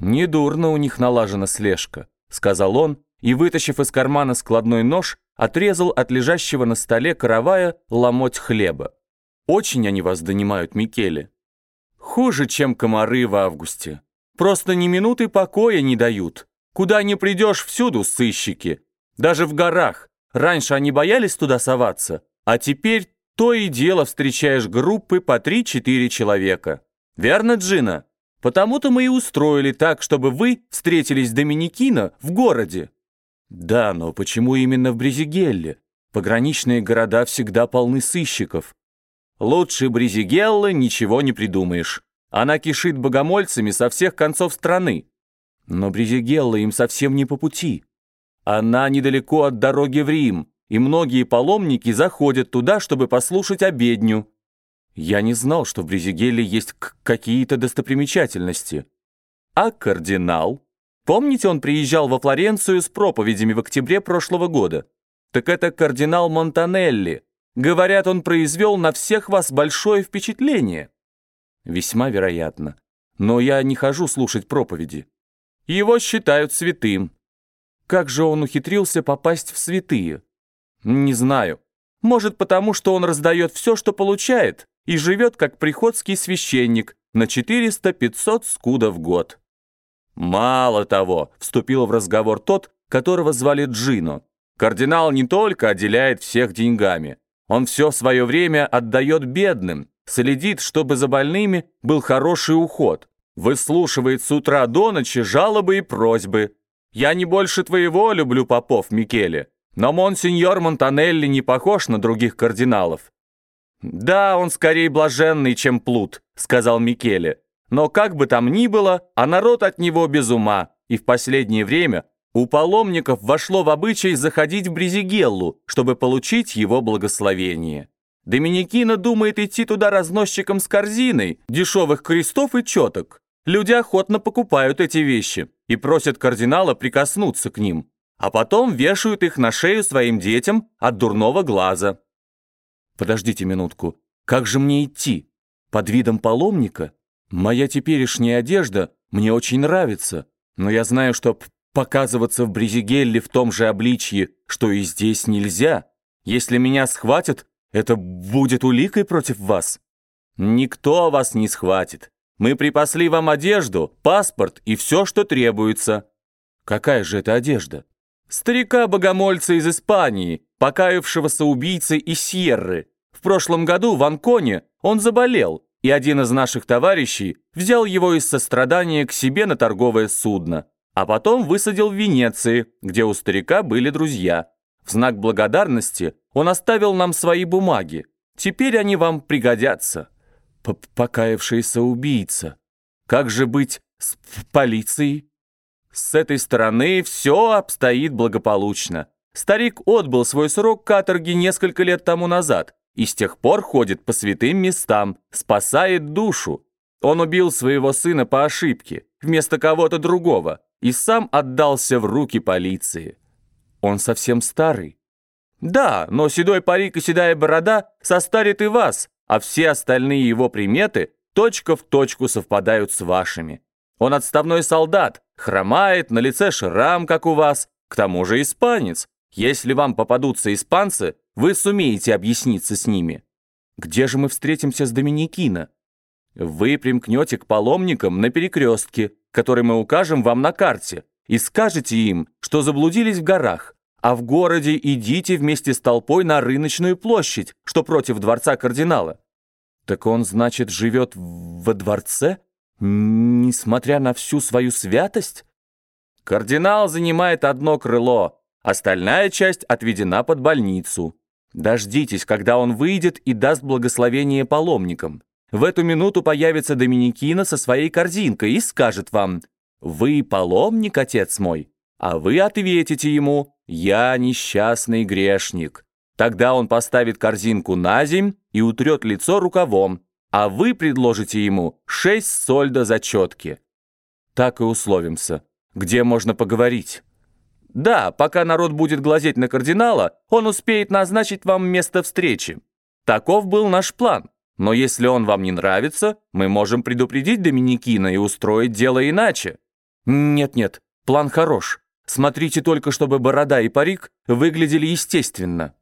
«Недурно у них налажена слежка», — сказал он, и, вытащив из кармана складной нож, отрезал от лежащего на столе каравая ломоть хлеба. «Очень они вас донимают, Микеле. Хуже, чем комары в августе. Просто ни минуты покоя не дают. Куда ни придешь, всюду сыщики. Даже в горах. Раньше они боялись туда соваться, а теперь то и дело встречаешь группы по 3-4 человека. Верно, Джина? Потому-то мы и устроили так, чтобы вы встретились с Доминикино в городе. Да, но почему именно в Брезигелле? Пограничные города всегда полны сыщиков. Лучше Брезигеллы ничего не придумаешь. Она кишит богомольцами со всех концов страны. Но Брезигелла им совсем не по пути. Она недалеко от дороги в Рим, и многие паломники заходят туда, чтобы послушать обедню. Я не знал, что в Брезигеле есть какие-то достопримечательности. А кардинал? Помните, он приезжал во Флоренцию с проповедями в октябре прошлого года? Так это кардинал Монтанелли. Говорят, он произвел на всех вас большое впечатление. Весьма вероятно. Но я не хожу слушать проповеди. Его считают святым. Как же он ухитрился попасть в святые? Не знаю. Может, потому что он раздает все, что получает, и живет как приходский священник на 400-500 скуда в год. Мало того, вступил в разговор тот, которого звали Джино. Кардинал не только отделяет всех деньгами, он все свое время отдает бедным, следит, чтобы за больными был хороший уход, выслушивает с утра до ночи жалобы и просьбы. «Я не больше твоего люблю попов, Микеле, но монсеньор Монтанелли не похож на других кардиналов. «Да, он скорее блаженный, чем плут», — сказал Микеле. «Но как бы там ни было, а народ от него без ума, и в последнее время у паломников вошло в обычай заходить в Брезигеллу, чтобы получить его благословение. Доминикина думает идти туда разносчиком с корзиной, дешевых крестов и четок. Люди охотно покупают эти вещи и просят кардинала прикоснуться к ним, а потом вешают их на шею своим детям от дурного глаза. Подождите минутку. Как же мне идти? Под видом паломника? Моя теперешняя одежда мне очень нравится, но я знаю, что показываться в Брезигелле в том же обличье, что и здесь нельзя. Если меня схватят, это будет уликой против вас. Никто вас не схватит. Мы припасли вам одежду, паспорт и все, что требуется. Какая же это одежда? Старика-богомольца из Испании, покаявшегося убийцы из Сьерры. В прошлом году в Анконе он заболел, и один из наших товарищей взял его из сострадания к себе на торговое судно, а потом высадил в Венеции, где у старика были друзья. В знак благодарности он оставил нам свои бумаги. Теперь они вам пригодятся. П Покаявшийся убийца. Как же быть с полицией? С этой стороны все обстоит благополучно. Старик отбыл свой срок каторги несколько лет тому назад и с тех пор ходит по святым местам, спасает душу. Он убил своего сына по ошибке, вместо кого-то другого, и сам отдался в руки полиции. Он совсем старый. Да, но седой парик и седая борода состарит и вас, а все остальные его приметы точка в точку совпадают с вашими. Он отставной солдат, хромает, на лице шрам, как у вас, к тому же испанец. Если вам попадутся испанцы, вы сумеете объясниться с ними. Где же мы встретимся с Доминикино? Вы примкнете к паломникам на перекрестке, который мы укажем вам на карте, и скажете им, что заблудились в горах, а в городе идите вместе с толпой на рыночную площадь, что против дворца кардинала. Так он, значит, живет во дворце? Несмотря на всю свою святость? Кардинал занимает одно крыло, остальная часть отведена под больницу. Дождитесь, когда он выйдет и даст благословение паломникам. В эту минуту появится Доминикина со своей корзинкой и скажет вам «Вы паломник, отец мой?» А вы ответите ему «Я несчастный грешник». Тогда он поставит корзинку на земь и утрет лицо рукавом, а вы предложите ему шесть сольда за четки. Так и условимся. Где можно поговорить? Да, пока народ будет глазеть на кардинала, он успеет назначить вам место встречи. Таков был наш план. Но если он вам не нравится, мы можем предупредить Доминикина и устроить дело иначе. Нет-нет, план хорош. Смотрите только, чтобы борода и парик выглядели естественно.